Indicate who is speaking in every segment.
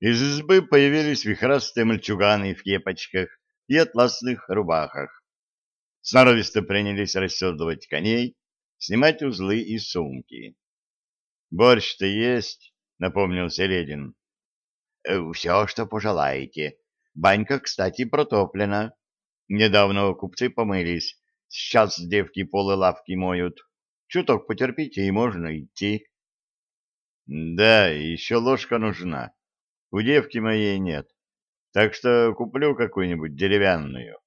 Speaker 1: Из избы появились вихрастые мальчуганы в кепочках и атласных рубахах. Сноровисто принялись расседлывать коней, снимать узлы и сумки. «Борщ-то есть?» — напомнил Середин. «Все, что пожелаете. Банька, кстати, протоплена. Недавно купцы помылись. Сейчас девки полы лавки моют. Чуток потерпите, и можно идти». «Да, еще ложка нужна. У девки моей нет. Так что куплю какую-нибудь деревянную».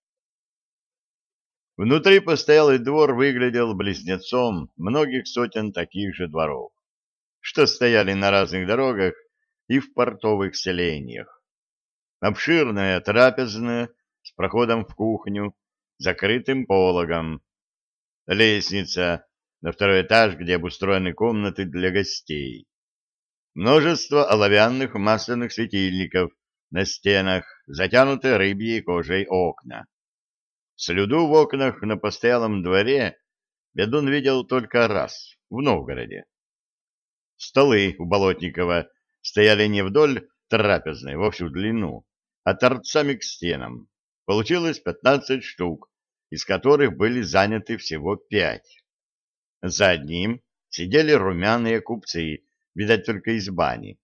Speaker 1: Внутри постоялый двор выглядел близнецом многих сотен таких же дворов, что стояли на разных дорогах и в портовых селениях. Обширная трапезная с проходом в кухню, закрытым пологом, лестница на второй этаж, где обустроены комнаты для гостей, множество оловянных масляных светильников на стенах, затянутые рыбьей кожей окна. Слюду в окнах на постоялом дворе Бедун видел только раз, в Новгороде. Столы у Болотникова стояли не вдоль трапезной во всю длину, а торцами к стенам. Получилось пятнадцать штук, из которых были заняты всего пять. За одним сидели румяные купцы, видать, только из бани.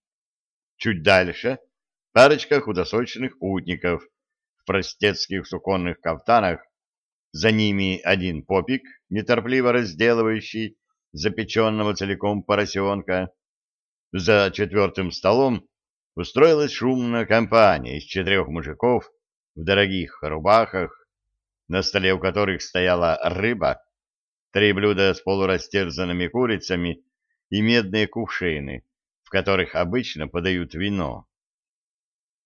Speaker 1: Чуть дальше парочка худосочных путников в простецких суконных кафтанах за ними один попик, неторпливо разделывающий запеченного целиком поросенка. За четвертым столом устроилась шумная компания из четырех мужиков в дорогих рубахах, на столе у которых стояла рыба, три блюда с полурастерзанными курицами и медные кувшины, в которых обычно подают вино.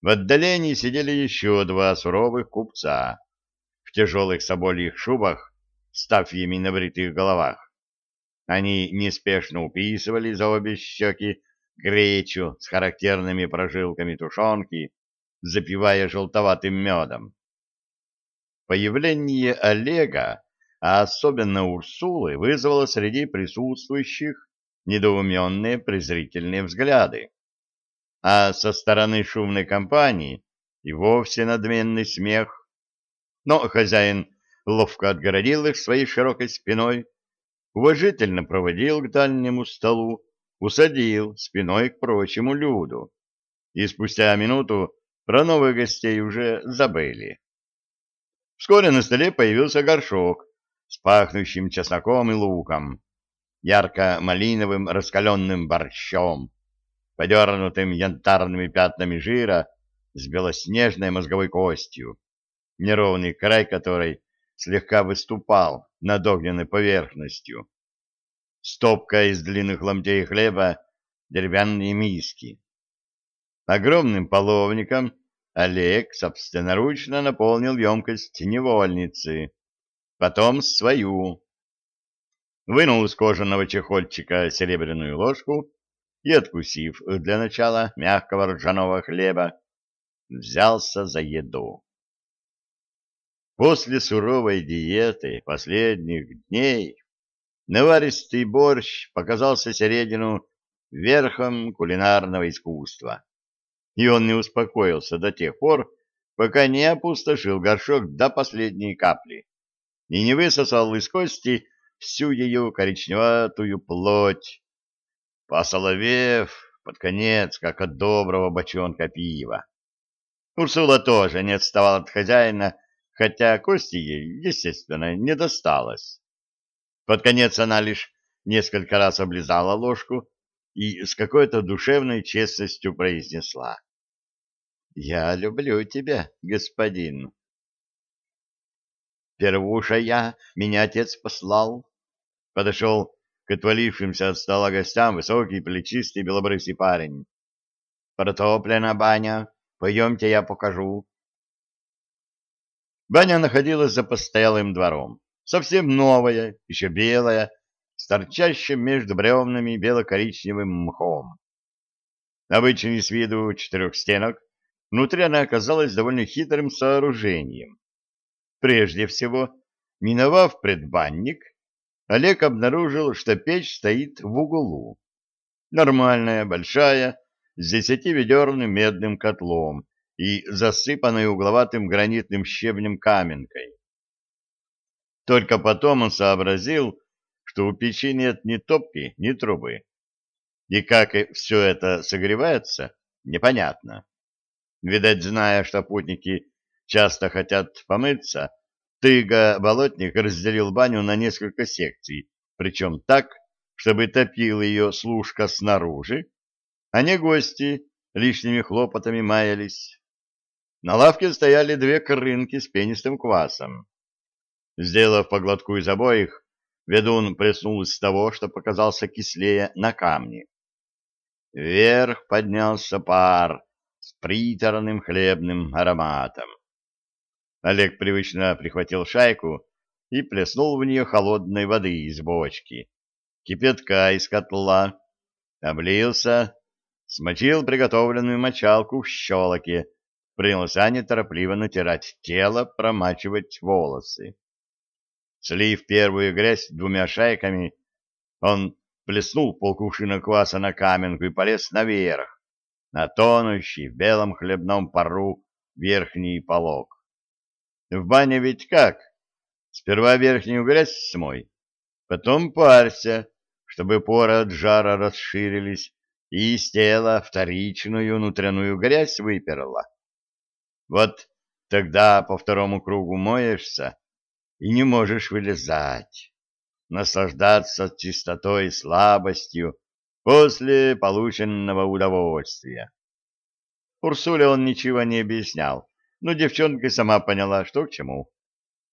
Speaker 1: В отдалении сидели еще два суровых купца в тяжелых собольих шубах с тафьями на бритых головах. Они неспешно уписывали за обе щеки гречу с характерными прожилками тушенки, запивая желтоватым медом. Появление Олега, а особенно Урсулы, вызвало среди присутствующих недоуменные презрительные взгляды. А со стороны шумной компании и вовсе надменный смех но хозяин ловко отгородил их своей широкой спиной, уважительно проводил к дальнему столу, усадил спиной к прочему люду. И спустя минуту про новых гостей уже забыли. Вскоре на столе появился горшок с пахнущим чесноком и луком, ярко-малиновым раскаленным борщом, подернутым янтарными пятнами жира с белоснежной мозговой костью неровный край которой слегка выступал над огненной поверхностью. Стопка из длинных ломтей хлеба, деревянные миски. Огромным половником Олег собственноручно наполнил емкость невольницы, потом свою. Вынул из кожаного чехольчика серебряную ложку и, откусив для начала мягкого ржаного хлеба, взялся за еду. После суровой диеты последних дней наваристый борщ показался Середину верхом кулинарного искусства, и он не успокоился до тех пор, пока не опустошил горшок до последней капли и не высосал из кости всю ее коричневатую плоть, посоловев под конец, как от доброго бочонка пива. Урсула тоже не отставала от хозяина, хотя кости ей, естественно, не досталось. Под конец она лишь несколько раз облизала ложку и с какой-то душевной честностью произнесла. — Я люблю тебя, господин. Первуша я, меня отец послал. Подошел к отвалившимся от стола гостям высокий, плечистый, белобрысый парень. Протоплена баня, пойдемте я покажу. Баня находилась за постоялым двором, совсем новая, еще белая, с торчащим между бревнами бело-коричневым мхом. Обычный с виду четырех стенок, внутри она оказалась довольно хитрым сооружением. Прежде всего, миновав предбанник, Олег обнаружил, что печь стоит в углу. Нормальная, большая, с десятиведерным медным котлом и засыпанной угловатым гранитным щебнем каменкой. Только потом он сообразил, что у печи нет ни топки, ни трубы. И как все это согревается, непонятно. Видать, зная, что путники часто хотят помыться, Тыга-болотник разделил баню на несколько секций, причем так, чтобы топил ее служка снаружи, а не гости лишними хлопотами маялись. На лавке стояли две крынки с пенистым квасом. Сделав по глотку из обоих, ведун плеснул из того, что показался кислее, на камни. Вверх поднялся пар с приторным хлебным ароматом. Олег привычно прихватил шайку и плеснул в нее холодной воды из бочки, кипятка из котла, облился, смочил приготовленную мочалку в щелоке, принялся неторопливо натирать тело, промачивать волосы. Слив первую грязь двумя шайками, он плеснул полкувшина кваса на каменку и полез наверх, на тонущий в белом хлебном пару верхний полог. В бане ведь как? Сперва верхнюю грязь смой, потом парься, чтобы поры от жара расширились, и из тела вторичную внутреннюю грязь выперла. Вот тогда по второму кругу моешься и не можешь вылезать, наслаждаться чистотой и слабостью после полученного удовольствия. Урсуле он ничего не объяснял, но девчонка сама поняла, что к чему.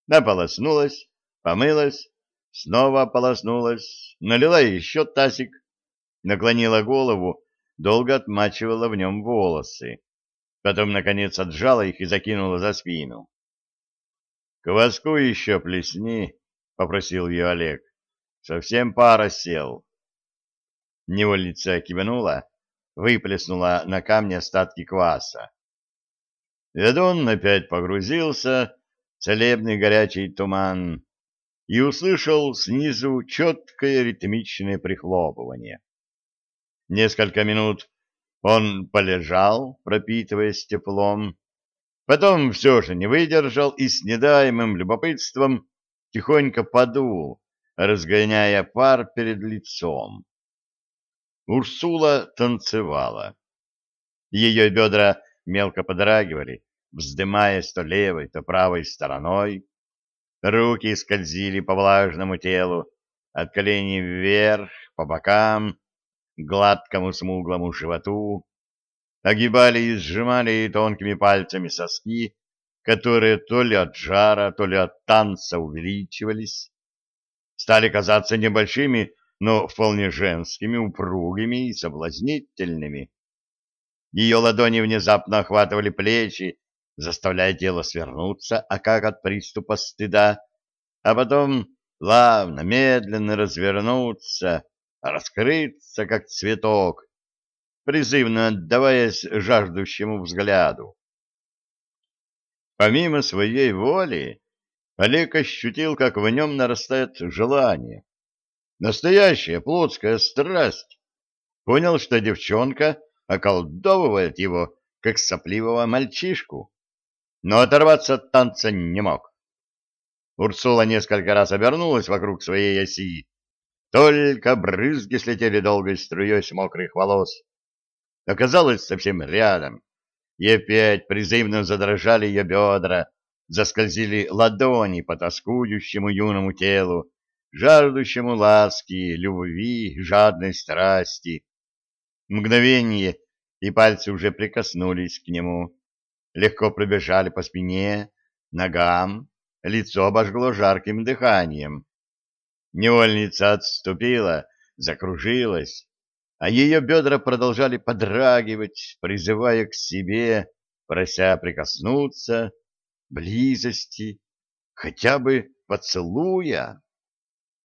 Speaker 1: Наполоснулась, помылась, снова ополоснулась, налила еще тазик, наклонила голову, долго отмачивала в нем волосы. Потом, наконец, отжала их и закинула за спину. — Кваску еще плесни, — попросил ее Олег. — Совсем пара сел. Невольница кивнула, выплеснула на камне остатки кваса. Ведун опять погрузился в целебный горячий туман и услышал снизу четкое ритмичное прихлопывание. Несколько минут он полежал, пропитываясь теплом, потом все же не выдержал и с недаемым любопытством тихонько подул, разгоняя пар перед лицом. Урсула танцевала. Ее бедра мелко подрагивали, вздымаясь то левой, то правой стороной. Руки скользили по влажному телу, от коленей вверх, по бокам, гладкому смуглому животу, огибали и сжимали тонкими пальцами соски, которые то ли от жара, то ли от танца увеличивались, стали казаться небольшими, но вполне женскими, упругими и соблазнительными. Ее ладони внезапно охватывали плечи, заставляя тело свернуться, а как от приступа стыда, а потом плавно, медленно развернуться, раскрыться, как цветок, призывно отдаваясь жаждущему взгляду. Помимо своей воли, Олег ощутил, как в нем нарастает желание. Настоящая плотская страсть. Понял, что девчонка околдовывает его, как сопливого мальчишку но оторваться от танца не мог. Урсула несколько раз обернулась вокруг своей оси. Только брызги слетели долгой струей с мокрых волос. Оказалось совсем рядом. И опять призывно задрожали ее бедра, заскользили ладони по тоскующему юному телу, жаждущему ласки, любви, жадной страсти. Мгновение, и пальцы уже прикоснулись к нему легко пробежали по спине, ногам, лицо обожгло жарким дыханием. Невольница отступила, закружилась, а ее бедра продолжали подрагивать, призывая к себе, прося прикоснуться, близости, хотя бы поцелуя.